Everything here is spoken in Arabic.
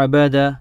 عبادة